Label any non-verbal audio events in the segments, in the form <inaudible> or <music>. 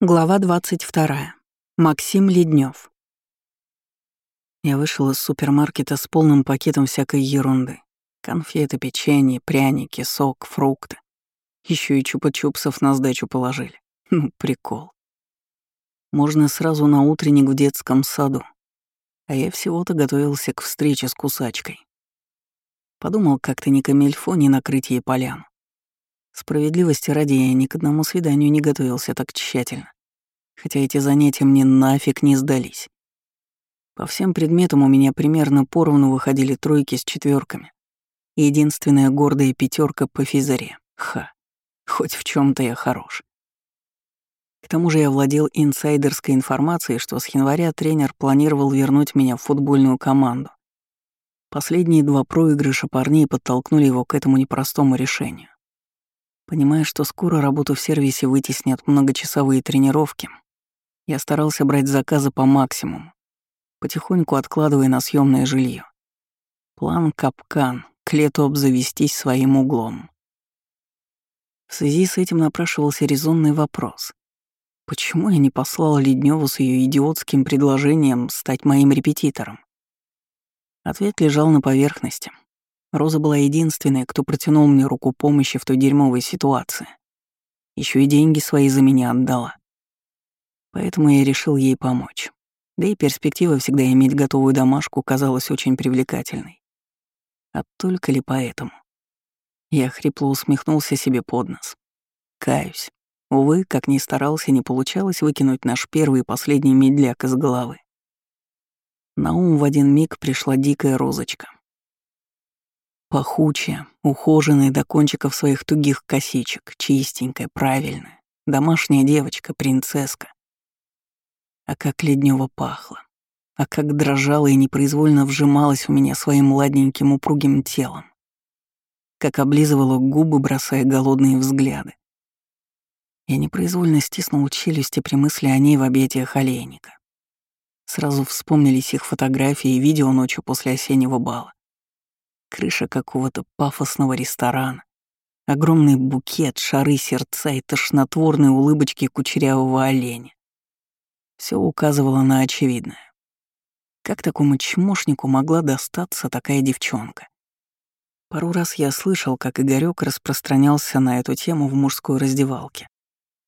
Глава 22. Максим Леднев. Я вышел из супермаркета с полным пакетом всякой ерунды. Конфеты, печенье, пряники, сок, фрукты. Еще и чупа-чупсов на сдачу положили. <laughs> Ну, прикол. Можно сразу на утренник в детском саду. А я всего-то готовился к встрече с кусачкой. Подумал, как-то не камельфо, не накрыть ей поляну. Справедливости ради я ни к одному свиданию не готовился так тщательно. Хотя эти занятия мне нафиг не сдались. По всем предметам у меня примерно поровну выходили тройки с четверками. Единственная гордая пятерка по физаре. Ха. Хоть в чем то я хорош. К тому же я владел инсайдерской информацией, что с января тренер планировал вернуть меня в футбольную команду. Последние два проигрыша парней подтолкнули его к этому непростому решению. Понимая, что скоро работу в сервисе вытеснят многочасовые тренировки, я старался брать заказы по максимуму, потихоньку откладывая на съемное жилье. План капкан, к лету обзавестись своим углом. В связи с этим напрашивался резонный вопрос. Почему я не послал Ледневу с ее идиотским предложением стать моим репетитором? Ответ лежал на поверхности. Роза была единственной, кто протянул мне руку помощи в той дерьмовой ситуации. Еще и деньги свои за меня отдала. Поэтому я решил ей помочь. Да и перспектива всегда иметь готовую домашку казалась очень привлекательной. А только ли поэтому? Я хрипло усмехнулся себе под нос. Каюсь. Увы, как ни старался, не получалось выкинуть наш первый и последний медляк из головы. На ум в один миг пришла дикая розочка. Пахучая, ухоженная до кончиков своих тугих косичек, чистенькая, правильная, домашняя девочка, принцесска. А как Леднева пахло, а как дрожала и непроизвольно вжималась у меня своим ладненьким упругим телом, как облизывала губы, бросая голодные взгляды. Я непроизвольно стиснул челюсти при мысли о ней в объятиях олейника. Сразу вспомнились их фотографии и видео ночью после осеннего бала крыша какого-то пафосного ресторана, огромный букет, шары сердца и тошнотворные улыбочки кучерявого оленя. Все указывало на очевидное. Как такому чмошнику могла достаться такая девчонка? Пару раз я слышал, как Игорёк распространялся на эту тему в мужской раздевалке.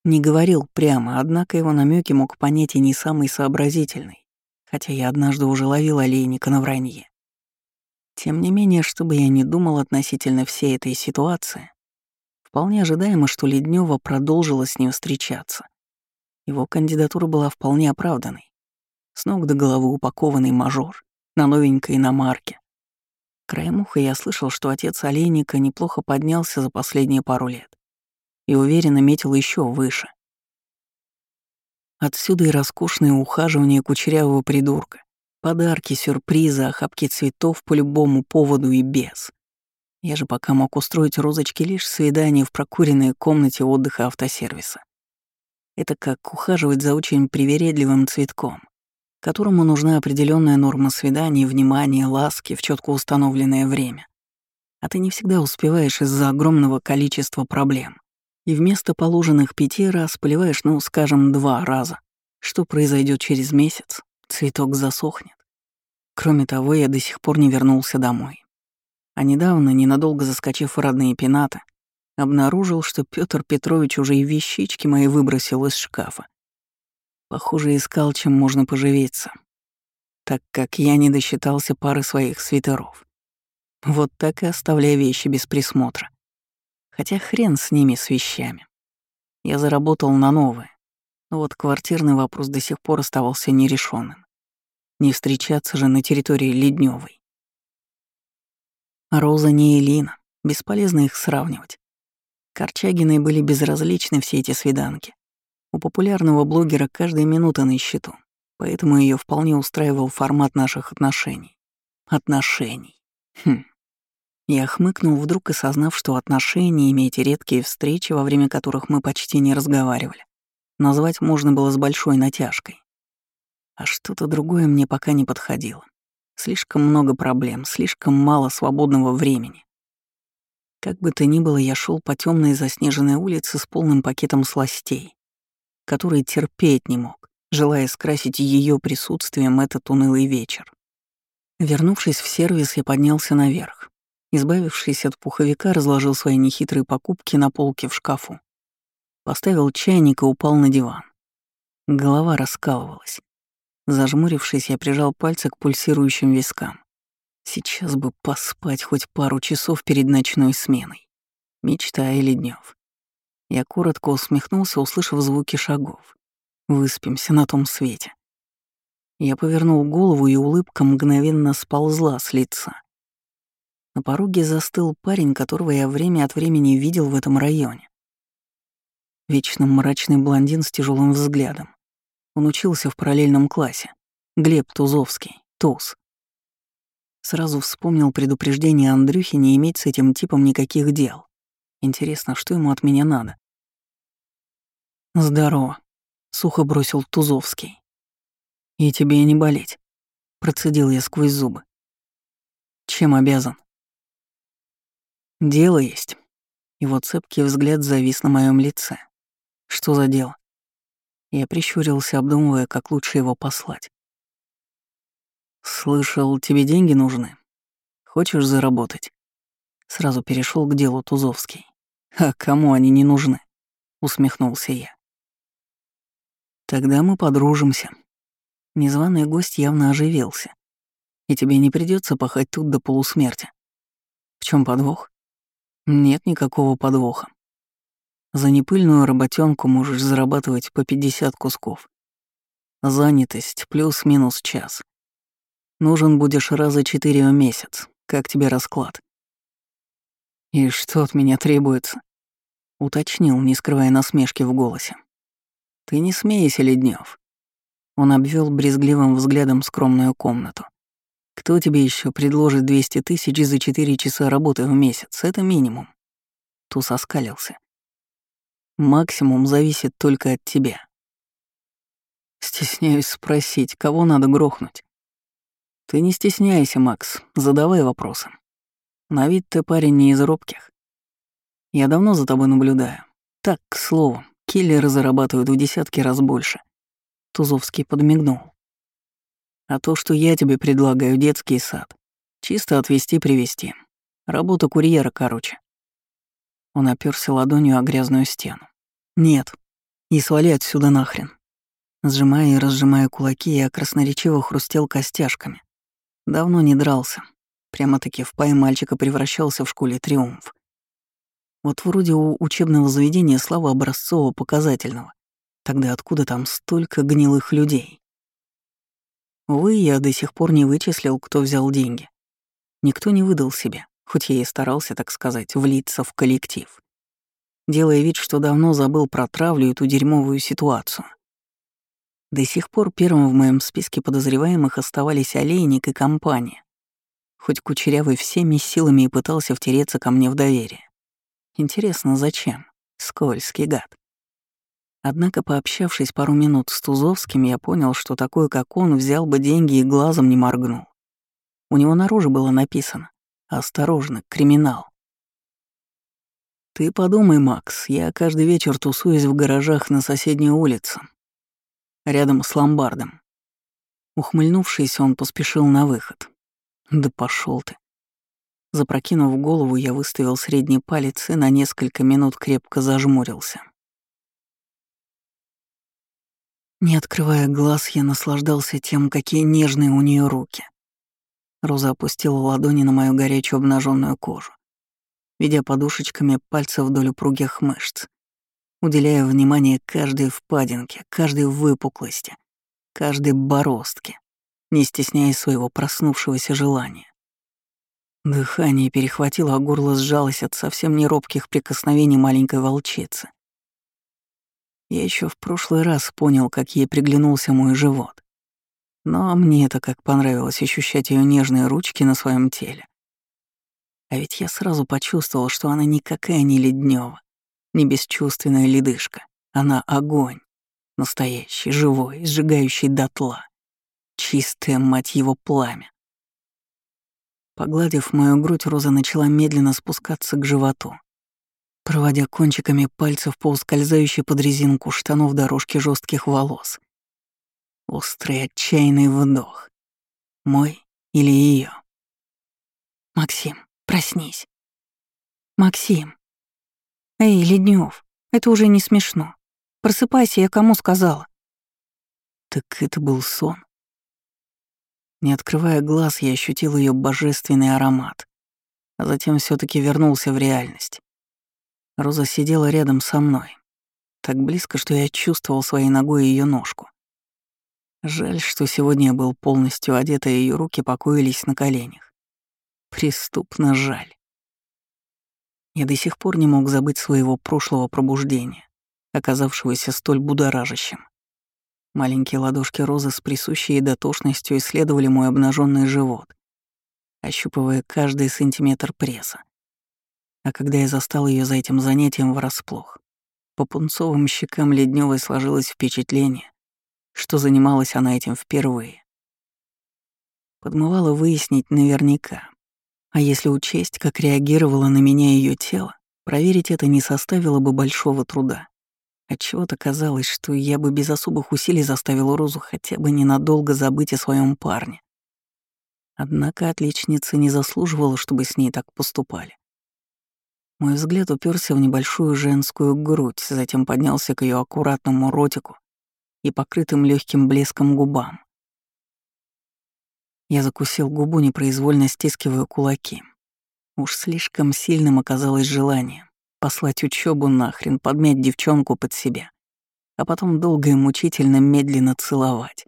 Не говорил прямо, однако его намеки мог понять и не самый сообразительный, хотя я однажды уже ловил олейника на вранье. Тем не менее, что бы я ни думал относительно всей этой ситуации, вполне ожидаемо, что Леднева продолжила с ним встречаться. Его кандидатура была вполне оправданной. С ног до головы упакованный мажор на новенькой иномарке. Краем уха я слышал, что отец Олейника неплохо поднялся за последние пару лет и уверенно метил еще выше. Отсюда и роскошное ухаживание кучерявого придурка, Подарки, сюрпризы, охапки цветов по любому поводу и без. Я же пока мог устроить розочки лишь свидание в прокуренной комнате отдыха автосервиса. Это как ухаживать за очень привередливым цветком, которому нужна определенная норма свиданий, внимания, ласки в четко установленное время. А ты не всегда успеваешь из-за огромного количества проблем. И вместо положенных пяти раз поливаешь, ну, скажем, два раза. Что произойдет через месяц? Цветок засохнет. Кроме того, я до сих пор не вернулся домой. А недавно, ненадолго заскочив в родные пенаты, обнаружил, что Петр Петрович уже и вещички мои выбросил из шкафа. Похоже, искал, чем можно поживиться, так как я не досчитался пары своих свитеров. Вот так и оставляя вещи без присмотра. Хотя хрен с ними, с вещами. Я заработал на новые. Но вот квартирный вопрос до сих пор оставался нерешенным. Не встречаться же на территории Ледневой. Роза не Элина, бесполезно их сравнивать. Корчагиной были безразличны все эти свиданки. У популярного блогера каждая минута на счету, поэтому ее вполне устраивал формат наших отношений. Отношений. Хм. Я хмыкнул, вдруг осознав, что отношения, иметь редкие встречи, во время которых мы почти не разговаривали, назвать можно было с большой натяжкой. А что-то другое мне пока не подходило. Слишком много проблем, слишком мало свободного времени. Как бы то ни было, я шел по темной заснеженной улице с полным пакетом сластей. который терпеть не мог, желая скрасить ее присутствием этот унылый вечер. Вернувшись в сервис, я поднялся наверх. Избавившись от пуховика, разложил свои нехитрые покупки на полке в шкафу. Поставил чайник и упал на диван. Голова раскалывалась. Зажмурившись, я прижал пальцы к пульсирующим вискам. Сейчас бы поспать хоть пару часов перед ночной сменой. Мечта или днёв. Я коротко усмехнулся, услышав звуки шагов. Выспимся на том свете. Я повернул голову, и улыбка мгновенно сползла с лица. На пороге застыл парень, которого я время от времени видел в этом районе. Вечно мрачный блондин с тяжелым взглядом. Он учился в параллельном классе. Глеб Тузовский, Туз. Сразу вспомнил предупреждение Андрюхи не иметь с этим типом никаких дел. Интересно, что ему от меня надо? «Здорово», — сухо бросил Тузовский. «И тебе не болеть», — процедил я сквозь зубы. «Чем обязан?» «Дело есть». Его цепкий взгляд завис на моем лице. «Что за дело?» Я прищурился, обдумывая, как лучше его послать. «Слышал, тебе деньги нужны. Хочешь заработать?» Сразу перешел к делу Тузовский. «А кому они не нужны?» — усмехнулся я. «Тогда мы подружимся». Незваный гость явно оживился. «И тебе не придется пахать тут до полусмерти». «В чем подвох?» «Нет никакого подвоха. За непыльную работенку можешь зарабатывать по 50 кусков. Занятость плюс-минус час. Нужен будешь раза четыре в месяц. Как тебе расклад? И что от меня требуется? Уточнил, не скрывая насмешки в голосе. Ты не смейся, Леднев. Он обвел брезгливым взглядом скромную комнату. Кто тебе еще предложит 200 тысяч за 4 часа работы в месяц? Это минимум. Туз оскалился. Максимум зависит только от тебя. Стесняюсь спросить, кого надо грохнуть. Ты не стесняйся, Макс, задавай вопросы. На вид ты парень не из робких. Я давно за тобой наблюдаю. Так, к слову, киллеры зарабатывают в десятки раз больше. Тузовский подмигнул. А то, что я тебе предлагаю, детский сад. Чисто отвезти-привезти. Работа курьера, короче. Он оперся ладонью о грязную стену. «Нет. И свали отсюда нахрен». Сжимая и разжимая кулаки, я красноречиво хрустел костяшками. Давно не дрался. Прямо-таки в пай мальчика превращался в школе триумф. Вот вроде у учебного заведения слава образцово-показательного. Тогда откуда там столько гнилых людей? Увы, я до сих пор не вычислил, кто взял деньги. Никто не выдал себя хоть я и старался, так сказать, влиться в коллектив, делая вид, что давно забыл про травлю и ту дерьмовую ситуацию. До сих пор первым в моем списке подозреваемых оставались Олейник и компания, хоть Кучерявый всеми силами и пытался втереться ко мне в доверие. Интересно, зачем? Скользкий гад. Однако, пообщавшись пару минут с Тузовским, я понял, что такой, как он, взял бы деньги и глазом не моргнул. У него наружу было написано Осторожно, криминал. Ты подумай, Макс, я каждый вечер тусуюсь в гаражах на соседней улице, рядом с ломбардом. Ухмыльнувшись, он поспешил на выход. Да пошел ты. Запрокинув голову, я выставил средний палец и на несколько минут крепко зажмурился. Не открывая глаз, я наслаждался тем, какие нежные у нее руки. Роза опустила ладони на мою горячую обнаженную кожу, ведя подушечками пальцев вдоль упругих мышц, уделяя внимание каждой впадинке, каждой выпуклости, каждой бороздке, не стесняясь своего проснувшегося желания. Дыхание перехватило, а горло сжалось от совсем неробких прикосновений маленькой волчицы. Я еще в прошлый раз понял, как ей приглянулся мой живот. Но мне это как понравилось ощущать ее нежные ручки на своем теле. А ведь я сразу почувствовал, что она никакая не леднева, не бесчувственная ледышка. Она огонь. Настоящий, живой, сжигающий дотла. Чистое, мать его, пламя. Погладив мою грудь, Роза начала медленно спускаться к животу. проводя кончиками пальцев по ускользающей под резинку штанов дорожки жестких волос. Острый отчаянный вдох. Мой или ее? Максим, проснись. Максим. Эй, Леднев, это уже не смешно. Просыпайся, я кому сказала? Так это был сон. Не открывая глаз, я ощутил ее божественный аромат, а затем все таки вернулся в реальность. Роза сидела рядом со мной, так близко, что я чувствовал своей ногой ее ножку. Жаль, что сегодня я был полностью одет, а ее руки покоились на коленях. Преступно жаль. Я до сих пор не мог забыть своего прошлого пробуждения, оказавшегося столь будоражащим. Маленькие ладошки Розы с присущей дотошностью исследовали мой обнаженный живот, ощупывая каждый сантиметр пресса. А когда я застал ее за этим занятием врасплох, по пунцовым щекам Ледневой сложилось впечатление, что занималась она этим впервые. Подмывало выяснить наверняка. А если учесть, как реагировало на меня ее тело, проверить это не составило бы большого труда. Отчего-то казалось, что я бы без особых усилий заставил Розу хотя бы ненадолго забыть о своем парне. Однако отличница не заслуживала, чтобы с ней так поступали. Мой взгляд уперся в небольшую женскую грудь, затем поднялся к ее аккуратному ротику и покрытым легким блеском губам. Я закусил губу, непроизвольно стискивая кулаки. Уж слишком сильным оказалось желание послать учебу нахрен, подмять девчонку под себя, а потом долго и мучительно медленно целовать.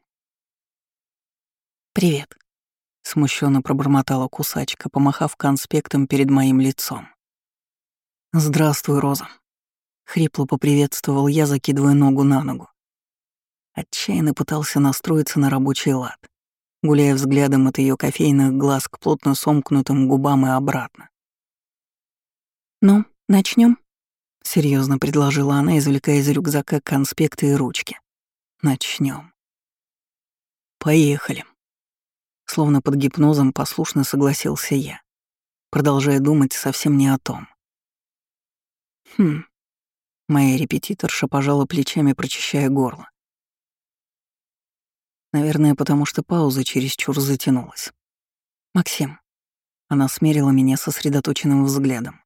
«Привет», — смущенно пробормотала кусачка, помахав конспектом перед моим лицом. «Здравствуй, Роза», — хрипло поприветствовал я, закидывая ногу на ногу. Отчаянно пытался настроиться на рабочий лад, гуляя взглядом от ее кофейных глаз к плотно сомкнутым губам и обратно. «Ну, Начнем? серьезно предложила она, извлекая из рюкзака конспекты и ручки. Начнем. Поехали. Словно под гипнозом послушно согласился я, продолжая думать совсем не о том. Хм. Моя репетиторша пожала плечами, прочищая горло. Наверное, потому что пауза чересчур затянулась. «Максим». Она смерила меня сосредоточенным взглядом.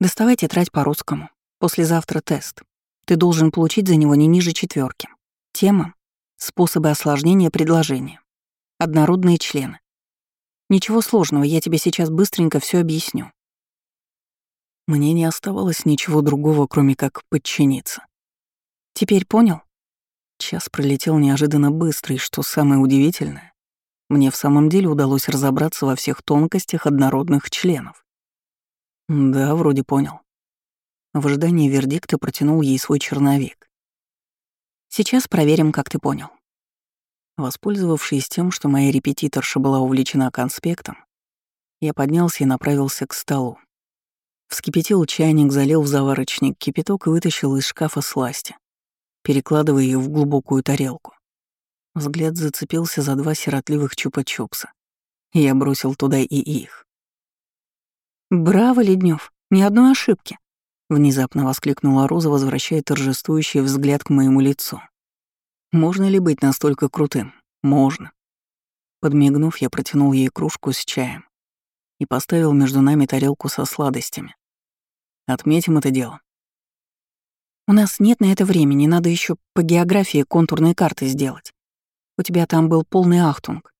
Доставай тетрадь по-русскому. Послезавтра тест. Ты должен получить за него не ниже четверки. Тема — способы осложнения предложения. Однородные члены. Ничего сложного, я тебе сейчас быстренько все объясню. Мне не оставалось ничего другого, кроме как подчиниться. Теперь понял? Час пролетел неожиданно быстро, и что самое удивительное, мне в самом деле удалось разобраться во всех тонкостях однородных членов. Да, вроде понял. В ожидании вердикта протянул ей свой черновик. Сейчас проверим, как ты понял. Воспользовавшись тем, что моя репетиторша была увлечена конспектом, я поднялся и направился к столу. Вскипятил чайник, залил в заварочник кипяток и вытащил из шкафа сласти, перекладывая ее в глубокую тарелку. Взгляд зацепился за два сиротливых чупа-чупса. Я бросил туда и их. «Браво, Леднев, ни одной ошибки!» — внезапно воскликнула Роза, возвращая торжествующий взгляд к моему лицу. «Можно ли быть настолько крутым? Можно». Подмигнув, я протянул ей кружку с чаем и поставил между нами тарелку со сладостями. Отметим это дело. У нас нет на это времени, надо еще по географии контурные карты сделать. У тебя там был полный ахтунг.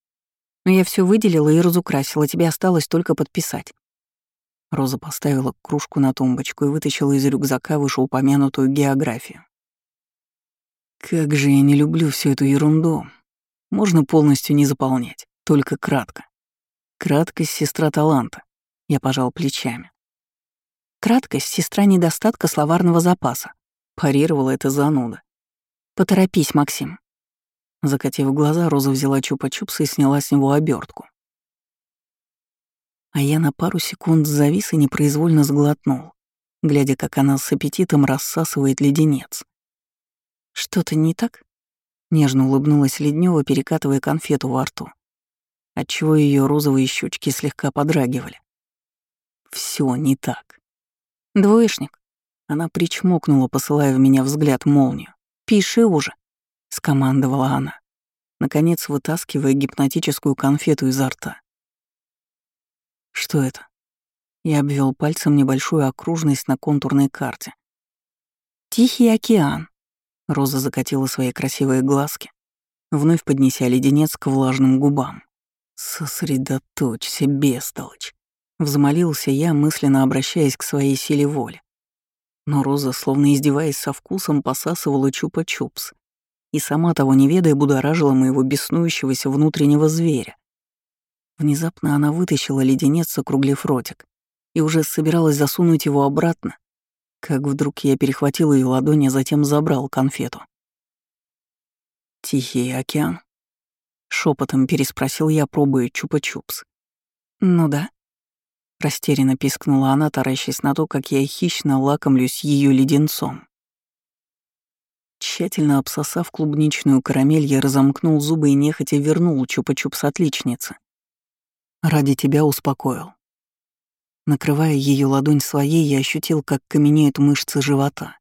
Но я все выделила и разукрасила, тебе осталось только подписать. Роза поставила кружку на тумбочку и вытащила из рюкзака вышеупомянутую географию. Как же я не люблю всю эту ерунду. Можно полностью не заполнять, только кратко. Краткость — сестра таланта. Я пожал плечами. Краткость — сестра недостатка словарного запаса. Парировала это зануда. Поторопись, Максим. Закатив глаза, Роза взяла чупа-чупс и сняла с него обертку а я на пару секунд завис и непроизвольно сглотнул, глядя, как она с аппетитом рассасывает леденец. «Что-то не так?» — нежно улыбнулась Леднева, перекатывая конфету во рту, отчего ее розовые щечки слегка подрагивали. Все не так. Двоечник. Она причмокнула, посылая в меня взгляд молнию. «Пиши уже», — скомандовала она, наконец вытаскивая гипнотическую конфету изо рта. «Что это?» Я обвел пальцем небольшую окружность на контурной карте. «Тихий океан», — Роза закатила свои красивые глазки, вновь поднеся леденец к влажным губам. «Сосредоточься, бестолочь», — взмолился я, мысленно обращаясь к своей силе воли. Но Роза, словно издеваясь со вкусом, посасывала чупа-чупс и сама того не ведая будоражила моего беснующегося внутреннего зверя. Внезапно она вытащила леденец, округлив ротик, и уже собиралась засунуть его обратно, как вдруг я перехватил ее ладонь, а затем забрал конфету. «Тихий океан?» — шепотом переспросил я, пробуя чупа-чупс. «Ну да», Растерянно пискнула она, таращась на то, как я хищно лакомлюсь ее леденцом. Тщательно обсосав клубничную карамель, я разомкнул зубы и нехотя вернул чупа-чупс отличницы. Ради тебя успокоил. Накрывая ее ладонь своей, я ощутил, как каменеют мышцы живота.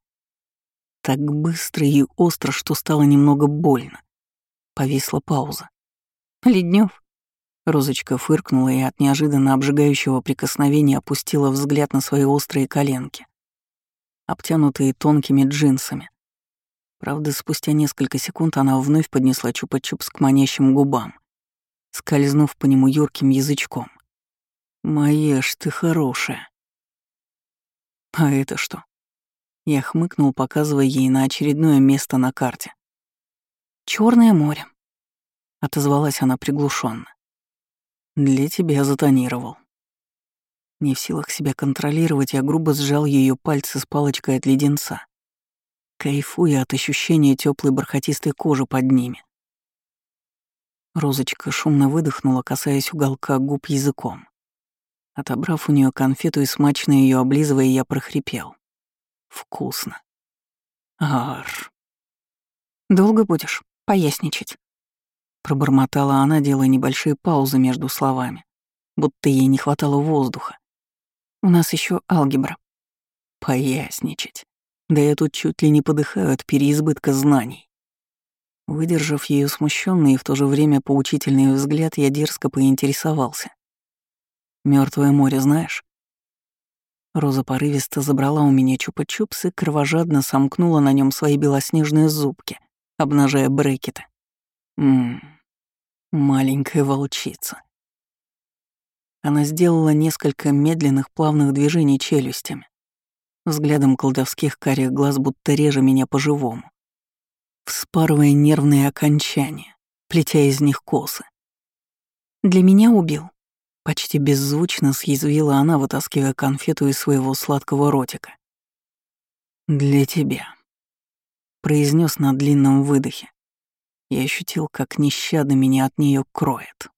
Так быстро и остро, что стало немного больно. Повисла пауза. Леднев, Розочка фыркнула и от неожиданно обжигающего прикосновения опустила взгляд на свои острые коленки, обтянутые тонкими джинсами. Правда, спустя несколько секунд она вновь поднесла чупа-чупс к манящим губам, скользнув по нему юрким язычком. «Моя ж ты хорошая». «А это что?» Я хмыкнул, показывая ей на очередное место на карте. Черное море», — отозвалась она приглушенно. Для тебя затонировал. Не в силах себя контролировать, я грубо сжал ее пальцы с палочкой от леденца, кайфуя от ощущения теплой бархатистой кожи под ними. Розочка шумно выдохнула, касаясь уголка губ языком. Отобрав у нее конфету и смачно ее облизывая, я прохрипел. Вкусно. Ар. Долго будешь поясничать? Пробормотала она, делая небольшие паузы между словами, будто ей не хватало воздуха. «У нас еще алгебра». «Поясничать. Да я тут чуть ли не подыхаю от переизбытка знаний». Выдержав ее смущенный и в то же время поучительный взгляд, я дерзко поинтересовался. Мертвое море знаешь?» Роза порывисто забрала у меня чупа-чупс и кровожадно сомкнула на нем свои белоснежные зубки, обнажая брекеты. Ммм, маленькая волчица. Она сделала несколько медленных плавных движений челюстями, взглядом колдовских карих глаз будто реже меня по-живому, вспарывая нервные окончания, плетя из них косы. «Для меня убил», — почти беззвучно съязвила она, вытаскивая конфету из своего сладкого ротика. «Для тебя», — произнес на длинном выдохе, и ощутил, как нещадно меня от нее кроет.